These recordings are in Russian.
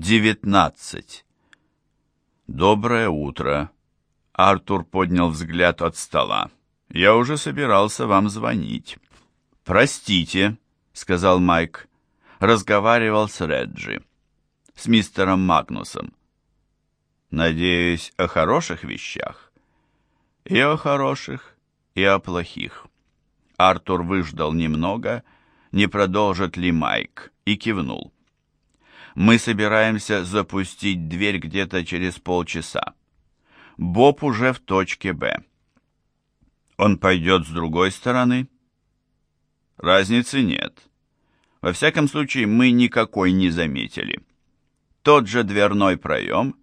19. Доброе утро. Артур поднял взгляд от стола. Я уже собирался вам звонить. Простите, сказал Майк. Разговаривал с Реджи, с мистером Магнусом. Надеюсь, о хороших вещах. И о хороших, и о плохих. Артур выждал немного, не продолжит ли Майк, и кивнул. Мы собираемся запустить дверь где-то через полчаса. Боб уже в точке «Б». Он пойдет с другой стороны? Разницы нет. Во всяком случае, мы никакой не заметили. Тот же дверной проем,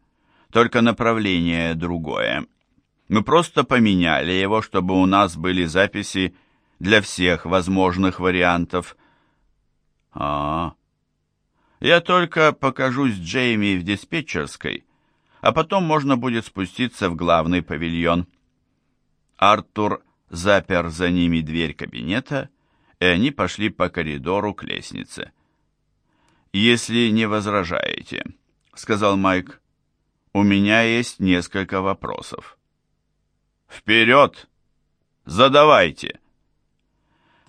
только направление другое. Мы просто поменяли его, чтобы у нас были записи для всех возможных вариантов. А, -а, -а. Я только покажусь Джейми в диспетчерской, а потом можно будет спуститься в главный павильон. Артур запер за ними дверь кабинета, и они пошли по коридору к лестнице. «Если не возражаете», — сказал Майк, — «у меня есть несколько вопросов». «Вперед! Задавайте!»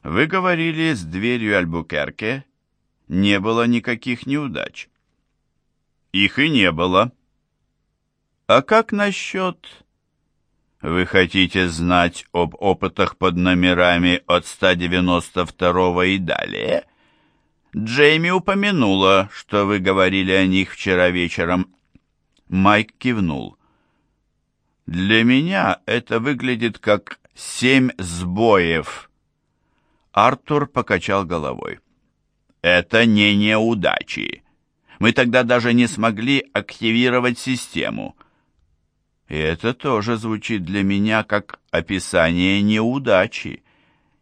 «Вы говорили с дверью Альбукерке не было никаких неудач. Их и не было. А как насчет... Вы хотите знать об опытах под номерами от 192 и далее? Джейми упомянула, что вы говорили о них вчера вечером. Майк кивнул. Для меня это выглядит как семь сбоев. Артур покачал головой. Это не неудачи. Мы тогда даже не смогли активировать систему. И это тоже звучит для меня как описание неудачи.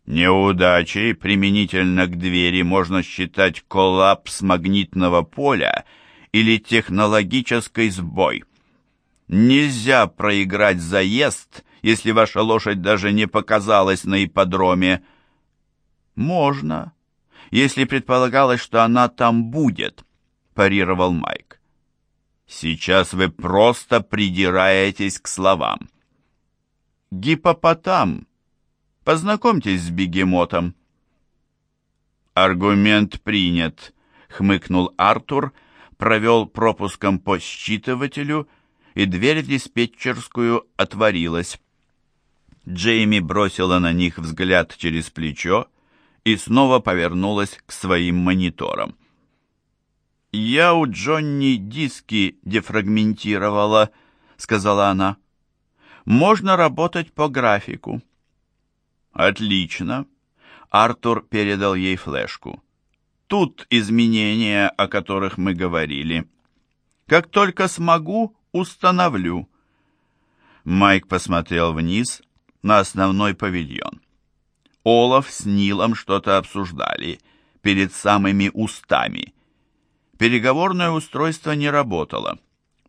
Неудачей применительно к двери можно считать коллапс магнитного поля или технологический сбой. Нельзя проиграть заезд, если ваша лошадь даже не показалась на ипподроме. Можно, если предполагалось, что она там будет», – парировал Майк. «Сейчас вы просто придираетесь к словам». «Гипопотам. Познакомьтесь с бегемотом». «Аргумент принят», — хмыкнул Артур, провел пропуском по считывателю, и дверь в диспетчерскую отворилась. Джейми бросила на них взгляд через плечо, и снова повернулась к своим мониторам. «Я у Джонни диски дефрагментировала», — сказала она. «Можно работать по графику». «Отлично». Артур передал ей флешку. «Тут изменения, о которых мы говорили. Как только смогу, установлю». Майк посмотрел вниз на основной павильон. Олаф с Нилом что-то обсуждали перед самыми устами. Переговорное устройство не работало,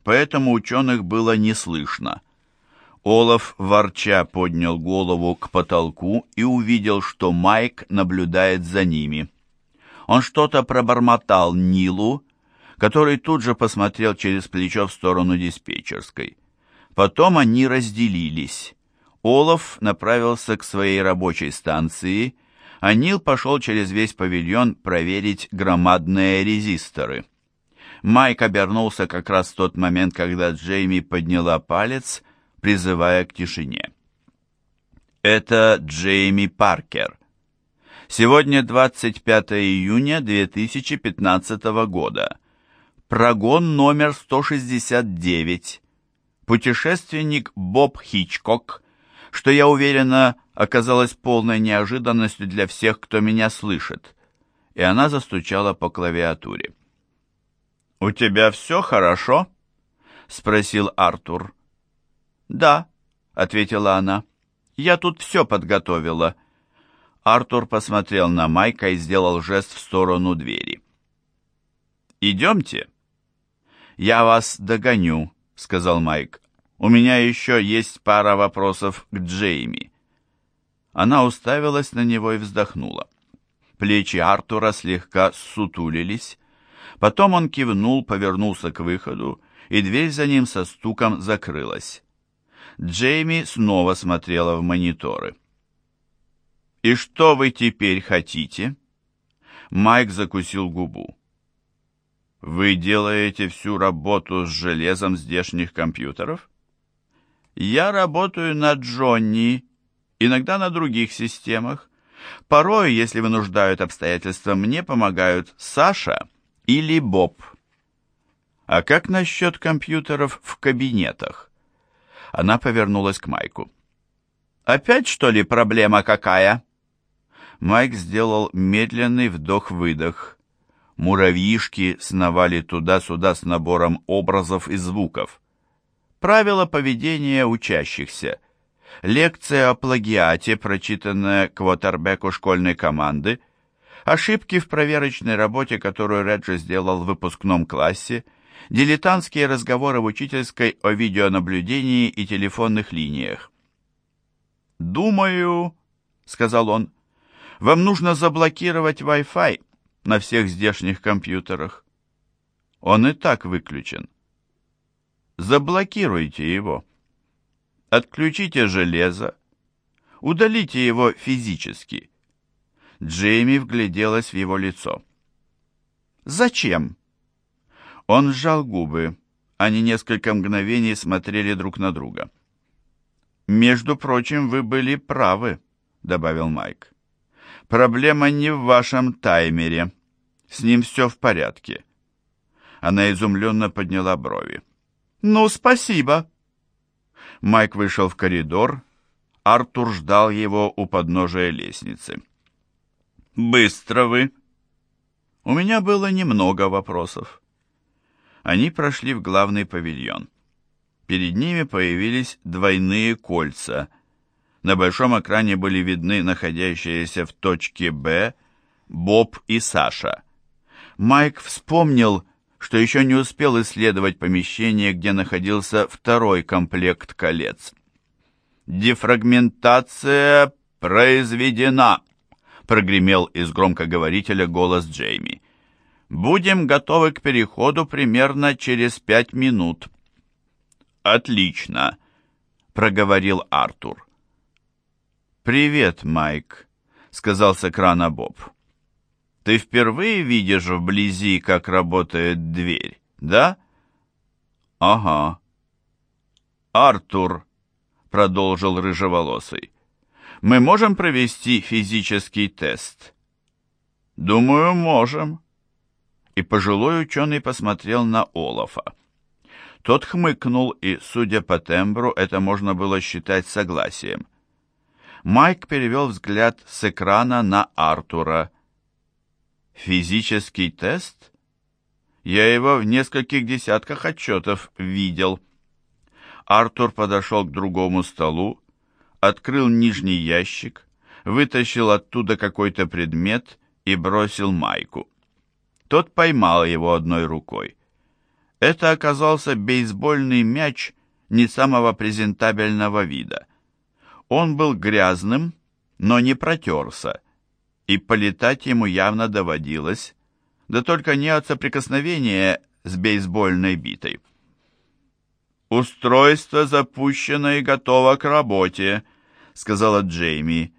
поэтому ученых было не слышно. Олаф ворча поднял голову к потолку и увидел, что Майк наблюдает за ними. Он что-то пробормотал Нилу, который тут же посмотрел через плечо в сторону диспетчерской. Потом они разделились. Олаф направился к своей рабочей станции, а Нил пошел через весь павильон проверить громадные резисторы. Майк обернулся как раз в тот момент, когда Джейми подняла палец, призывая к тишине. Это Джейми Паркер. Сегодня 25 июня 2015 года. Прогон номер 169. Путешественник Боб Хичкок – что, я уверена, оказалось полной неожиданностью для всех, кто меня слышит. И она застучала по клавиатуре. «У тебя все хорошо?» — спросил Артур. «Да», — ответила она. «Я тут все подготовила». Артур посмотрел на Майка и сделал жест в сторону двери. «Идемте». «Я вас догоню», — сказал Майк. У меня еще есть пара вопросов к Джейми». Она уставилась на него и вздохнула. Плечи Артура слегка сутулились, Потом он кивнул, повернулся к выходу, и дверь за ним со стуком закрылась. Джейми снова смотрела в мониторы. «И что вы теперь хотите?» Майк закусил губу. «Вы делаете всю работу с железом здешних компьютеров?» «Я работаю на Джонни, иногда на других системах. Порой, если вынуждают обстоятельства, мне помогают Саша или Боб». «А как насчет компьютеров в кабинетах?» Она повернулась к Майку. «Опять, что ли, проблема какая?» Майк сделал медленный вдох-выдох. Муравьишки сновали туда-сюда с набором образов и звуков. Правила поведения учащихся. Лекция о плагиате, прочитанная квотербеку школьной команды. Ошибки в проверочной работе, которую Реджи сделал в выпускном классе. Дилетантские разговоры в учительской о видеонаблюдении и телефонных линиях. «Думаю», — сказал он, — вам нужно заблокировать Wi-Fi на всех здешних компьютерах. Он и так выключен. Заблокируйте его. Отключите железо. Удалите его физически. Джейми вгляделась в его лицо. «Зачем?» Он сжал губы. Они несколько мгновений смотрели друг на друга. «Между прочим, вы были правы», — добавил Майк. Проблема не в вашем таймере. С ним все в порядке. Она изумленно подняла брови. «Ну, спасибо!» Майк вышел в коридор. Артур ждал его у подножия лестницы. «Быстро вы!» У меня было немного вопросов. Они прошли в главный павильон. Перед ними появились двойные кольца, на большом экране были видны находящиеся в точке «Б» Боб и Саша. Майк вспомнил, что еще не успел исследовать помещение, где находился второй комплект колец. «Дефрагментация произведена!» — прогремел из громкоговорителя голос Джейми. «Будем готовы к переходу примерно через пять минут». «Отлично!» — проговорил Артур. «Привет, Майк», — сказал с экрана Боб. «Ты впервые видишь вблизи, как работает дверь, да?» «Ага». «Артур», — продолжил рыжеволосый, — «мы можем провести физический тест?» «Думаю, можем». И пожилой ученый посмотрел на Олафа. Тот хмыкнул, и, судя по тембру, это можно было считать согласием. Майк перевел взгляд с экрана на Артура. «Физический тест? Я его в нескольких десятках отчетов видел». Артур подошел к другому столу, открыл нижний ящик, вытащил оттуда какой-то предмет и бросил Майку. Тот поймал его одной рукой. Это оказался бейсбольный мяч не самого презентабельного вида — он был грязным, но не протерся, и полетать ему явно доводилось, да только не от соприкосновения с бейсбольной битой. «Устройство запущено и готово к работе», — сказала Джейми.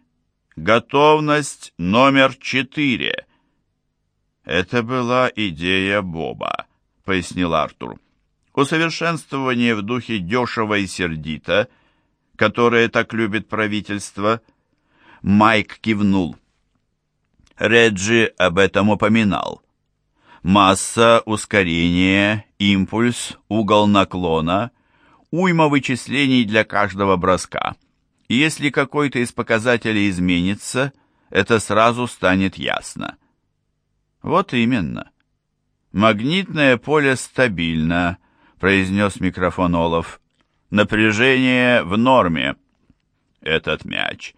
«Готовность номер четыре». «Это была идея Боба», — пояснил Артур. «Усовершенствование в духе дешево и сердито — которое так любит правительство?» Майк кивнул. Реджи об этом упоминал. Масса, ускорение, импульс, угол наклона, уйма вычислений для каждого броска. И если какой-то из показателей изменится, это сразу станет ясно. Вот именно. Магнитное поле стабильно, произнес микрофон Олаф. Напряжение в норме. Этот мяч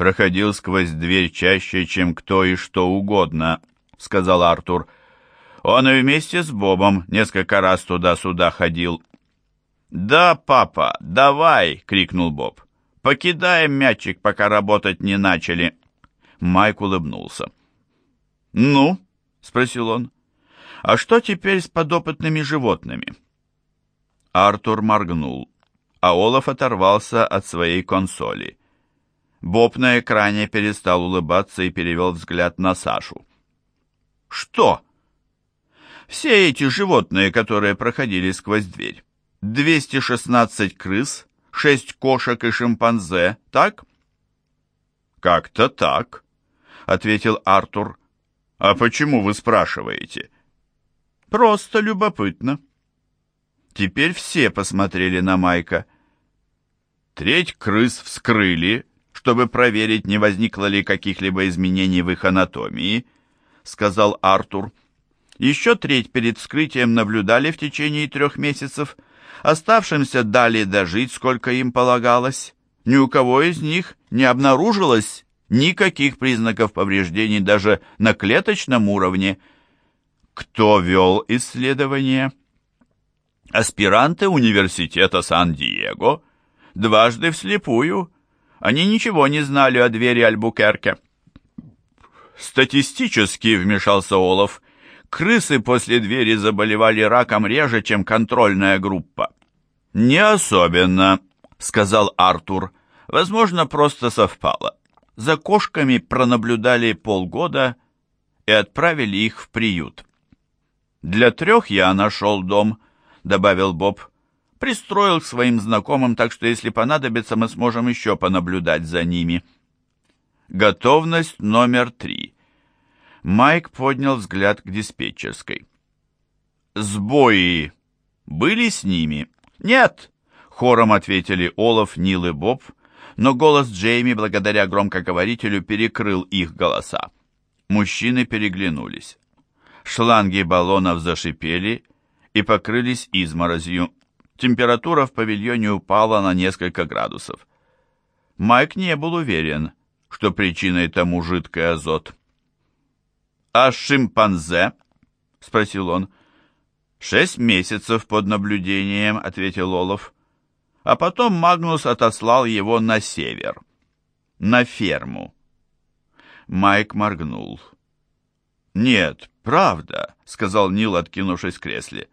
проходил сквозь дверь чаще, чем кто и что угодно, сказал Артур. Он и вместе с Бобом несколько раз туда-сюда ходил. «Да, папа, давай!» — крикнул Боб. «Покидаем мячик, пока работать не начали». Майк улыбнулся. «Ну?» — спросил он. А что теперь с подопытными животными? Артур моргнул, а Олаф оторвался от своей консоли. Боб на экране перестал улыбаться и перевел взгляд на Сашу. «Что?» «Все эти животные, которые проходили сквозь дверь. 216 крыс, 6 кошек и шимпанзе, так?» «Как-то так», — ответил Артур. «А почему вы спрашиваете?» «Просто любопытно». Теперь все посмотрели на Майка. Треть крыс вскрыли, чтобы проверить, не возникло ли каких-либо изменений в их анатомии, сказал Артур. Еще треть перед вскрытием наблюдали в течение трех месяцев, оставшимся дали дожить, сколько им полагалось. Ни у кого из них не обнаружилось никаких признаков повреждений даже на клеточном уровне. Кто вел исследование? Аспиранты университета Сан-Диего, дважды вслепую. Они ничего не знали о двери Альбукерке. Статистически, вмешался Олаф, крысы после двери заболевали раком реже, чем контрольная группа. Не особенно, сказал Артур. Возможно, просто совпало. За кошками пронаблюдали полгода и отправили их в приют. Для трех я нашел дом, — добавил Боб. «Пристроил к своим знакомым, так что если понадобится, мы сможем еще понаблюдать за ними». Готовность номер три. Майк поднял взгляд к диспетчерской. «Сбои были с ними?» «Нет!» — хором ответили Олаф, Нил и Боб, но голос Джейми, благодаря громкоговорителю, перекрыл их голоса. Мужчины переглянулись. Шланги баллонов зашипели, и покрылись изморозью. Температура в павильоне упала на несколько градусов. Майк не был уверен, что причиной тому жидкий азот. «А шимпанзе?» — спросил он. «Шесть месяцев под наблюдением», — ответил Олов. А потом Магнус отослал его на север, на ферму. Майк моргнул. «Нет, правда», — сказал Нил, откинувшись в кресле.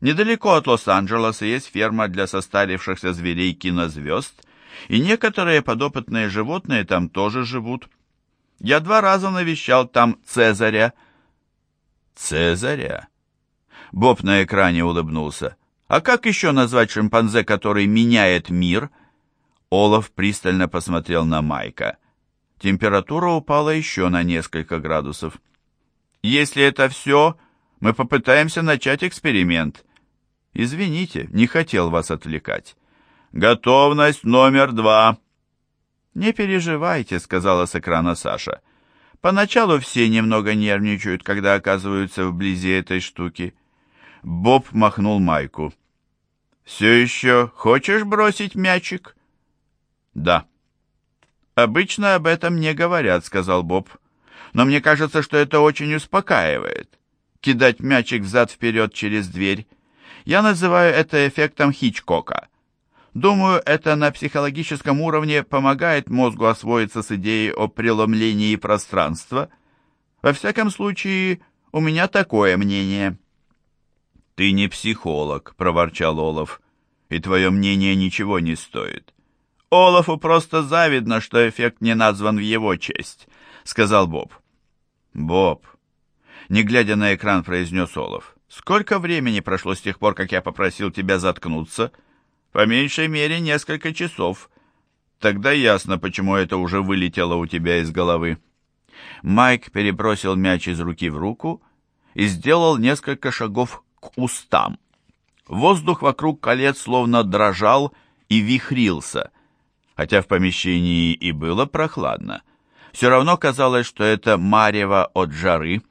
Недалеко от Лос-Анджелеса есть ферма для состарившихся зверей кинозвезд, и некоторые подопытные животные там тоже живут. Я два раза навещал там Цезаря. Цезаря? Боб на экране улыбнулся. А как еще назвать шимпанзе, который меняет мир? Олаф пристально посмотрел на Майка. Температура упала еще на несколько градусов. Если это все, мы попытаемся начать эксперимент. Извините, не хотел вас отвлекать. Готовность номер два. Не переживайте, сказала с экрана Саша. Поначалу все немного нервничают, когда оказываются вблизи этой штуки. Боб махнул майку. «Все еще хочешь бросить мячик?» «Да». «Обычно об этом не говорят», — сказал Боб. «Но мне кажется, что это очень успокаивает. Кидать мячик взад-вперед через дверь. Я называю это эффектом Хичкока. Думаю, это на психологическом уровне помогает мозгу освоиться с идеей о преломлении пространства. Во всяком случае, у меня такое мнение. «Ты не психолог», — проворчал Олаф, — «и твое мнение ничего не стоит». «Олафу просто завидно, что эффект не назван в его честь», — сказал Боб. «Боб», — не глядя на экран, произнес Олаф, Сколько времени прошло с тех пор, как я попросил тебя заткнуться? По меньшей мере, несколько часов. Тогда ясно, почему это уже вылетело у тебя из головы. Майк перебросил мяч из руки в руку и сделал несколько шагов к устам. Воздух вокруг колец словно дрожал и вихрился. Хотя в помещении и было прохладно, все равно казалось, что это марево от жары —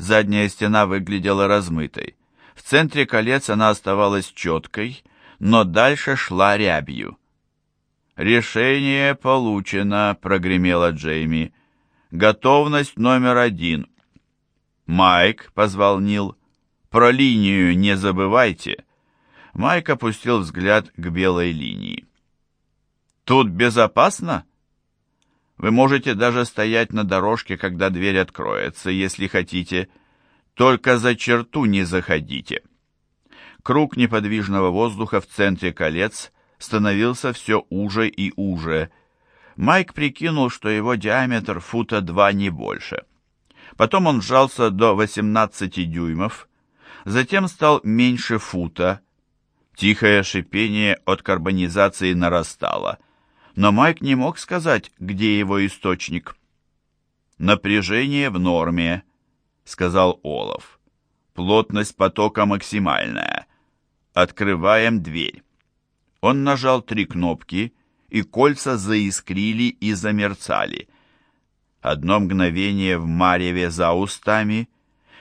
Задняя стена выглядела размытой. В центре колец она оставалась четкой, но дальше шла рябью. «Решение получено», — прогремела Джейми. «Готовность номер один». «Майк», — позвал Нил, — «про линию не забывайте». Майк опустил взгляд к белой линии. «Тут безопасно?» Вы можете даже стоять на дорожке, когда дверь откроется, если хотите. Только за черту не заходите. Круг неподвижного воздуха в центре колец становился все уже и уже. Майк прикинул, что его диаметр фута два не больше. Потом он сжался до 18 дюймов, затем стал меньше фута. Тихое шипение от карбонизации нарастало, но Майк не мог сказать, где его источник. «Напряжение в норме», — сказал Олаф. «Плотность потока максимальная. Открываем дверь». Он нажал три кнопки, и кольца заискрили и замерцали. Одно мгновение в мареве за устами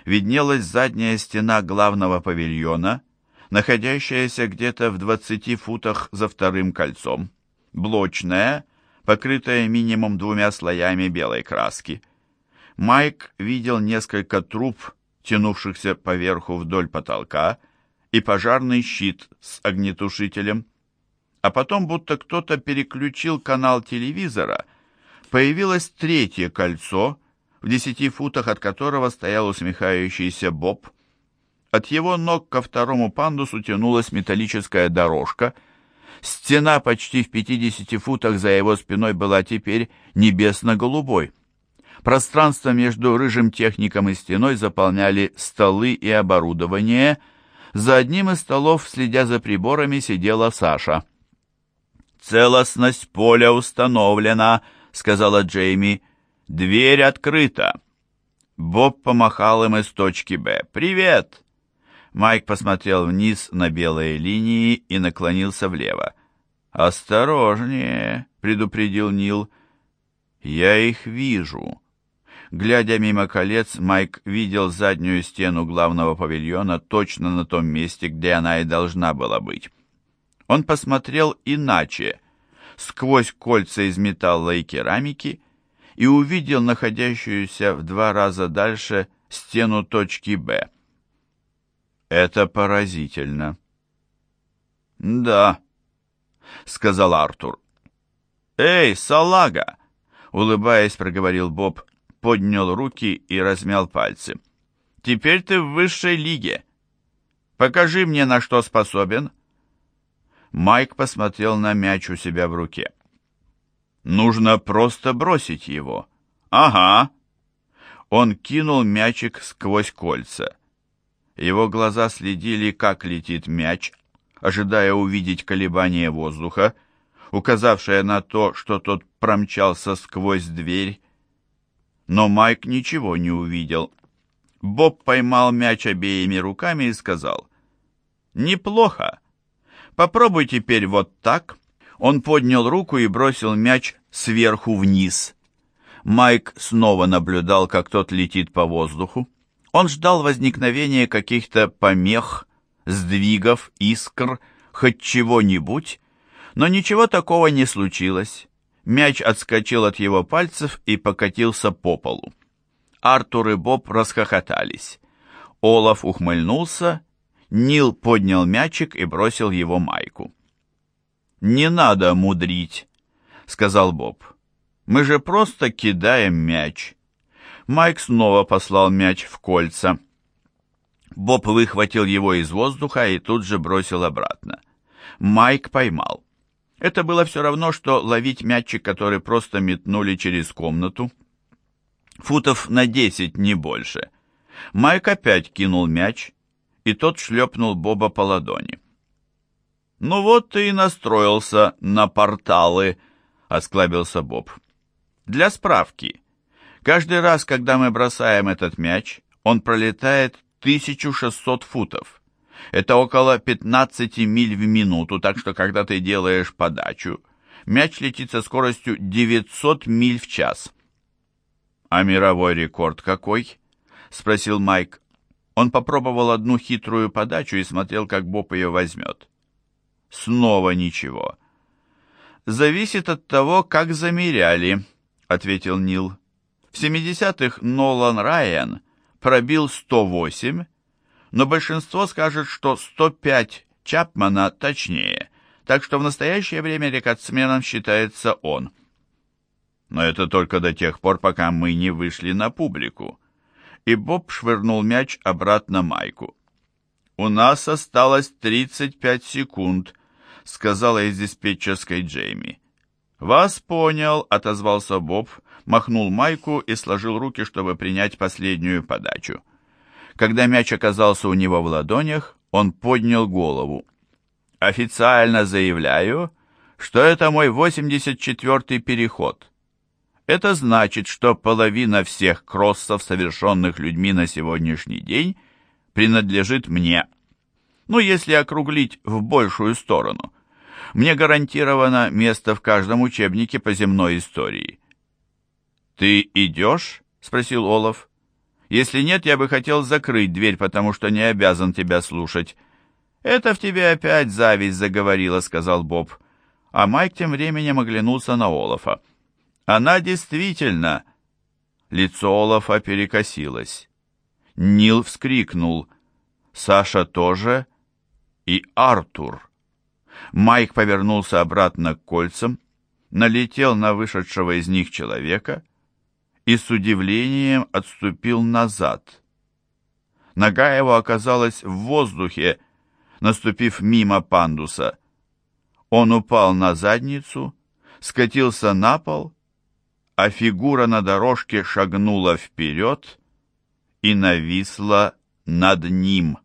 виднелась задняя стена главного павильона, находящаяся где-то в двадцати футах за вторым кольцом, блочная, покрытая минимум двумя слоями белой краски. Майк видел несколько труб, тянувшихся поверху вдоль потолка, и пожарный щит с огнетушителем. А потом, будто кто-то переключил канал телевизора — Появилось третье кольцо, в десяти футах от которого стоял усмехающийся Боб. От его ног ко второму пандусу тянулась металлическая дорожка. Стена почти в пятидесяти футах за его спиной была теперь небесно-голубой. Пространство между рыжим техником и стеной заполняли столы и оборудование. За одним из столов, следя за приборами, сидела Саша. «Целостность поля установлена», — сказала Джейми. «Дверь открыта». Боб помахал им из точки «Б». «Привет!» Майк посмотрел вниз на белые линии и наклонился влево. «Осторожнее!» — предупредил Нил. «Я их вижу». Глядя мимо колец, Майк видел заднюю стену главного павильона точно на том месте, где она и должна была быть. Он посмотрел иначе, сквозь кольца из металла и керамики и увидел находящуюся в два раза дальше стену точки «Б». «Это поразительно». «Да», — сказал Артур. «Эй, салага!» — улыбаясь, проговорил Боб, поднял руки и размял пальцы. «Теперь ты в высшей лиге. Покажи мне, на что способен». Майк посмотрел на мяч у себя в руке. «Нужно просто бросить его». «Ага». Он кинул мячик сквозь кольца. Его глаза следили, как летит мяч, ожидая увидеть колебание воздуха, указавшее на то, что тот промчался сквозь дверь. Но Майк ничего не увидел. Боб поймал мяч обеими руками и сказал, «Неплохо. Попробуй теперь вот так». Он поднял руку и бросил мяч сверху вниз. Майк снова наблюдал, как тот летит по воздуху. Он ждал возникновения каких-то помех, сдвигов, искр, хоть чего-нибудь, но ничего такого не случилось. Мяч отскочил от его пальцев и покатился по полу. Артур и Боб расхохотались. Олаф ухмыльнулся Нил поднял мячик и бросил его Майку. «Не надо мудрить», — сказал Боб. «Мы же просто кидаем мяч». Майк снова послал мяч в кольца. Боб выхватил его из воздуха и тут же бросил обратно. Майк поймал. Это было все равно, что ловить мячик, который просто метнули через комнату. Футов на десять, не больше. Майк опять кинул мяч, и тот шлепнул Боба по ладони. «Ну вот ты и настроился на порталы», — осклабился Боб. «Для справки, каждый раз, когда мы бросаем этот мяч, он пролетает 1600 футов. Это около 15 миль в минуту, так что когда ты делаешь подачу, мяч летит со скоростью 900 миль в час». «А мировой рекорд какой?» — спросил Майк. Он попробовал одну хитрую подачу и смотрел, как Боб ее возьмет. Снова ничего. «Зависит от того, как замеряли», — ответил Нил. «В 70-х Нолан Райан пробил 108, но большинство скажет, что 105 Чапмана точнее, так что в настоящее время рекордсменом считается он. Но это только до тех пор, пока мы не вышли на публику. и Боб швырнул мяч обратно Майку. «У нас осталось 35 секунд», — сказала из диспетчерской Джейми. «Вас понял», — отозвался Боб, махнул Майку и сложил руки, чтобы принять последнюю подачу. Когда мяч оказался у него в ладонях, он поднял голову. «Официально заявляю, что это мой 84-й переход. Это значит, что половина всех кроссов, совершенных людьми на сегодняшний день, принадлежит мне. Ну, если округлить в большую сторону. Мне гарантировано место в каждом учебнике по земной истории. «Ты идешь?» — спросил Олаф. «Если нет, я бы хотел закрыть дверь, потому что не обязан тебя слушать». «Это в тебе опять зависть заговорила», — сказал Боб. А Майк тем временем оглянулся на Олафа. «Она действительно...» Лицо Олафа перекосилось. Нил вскрикнул. «Саша тоже?» «И Артур». Майк повернулся обратно к кольцам, налетел на вышедшего из них человека и с удивлением отступил назад. Нога его оказалась в воздухе, наступив мимо пандуса. Он упал на задницу, скатился на пол, а фигура на дорожке шагнула вперед и нависла над ним.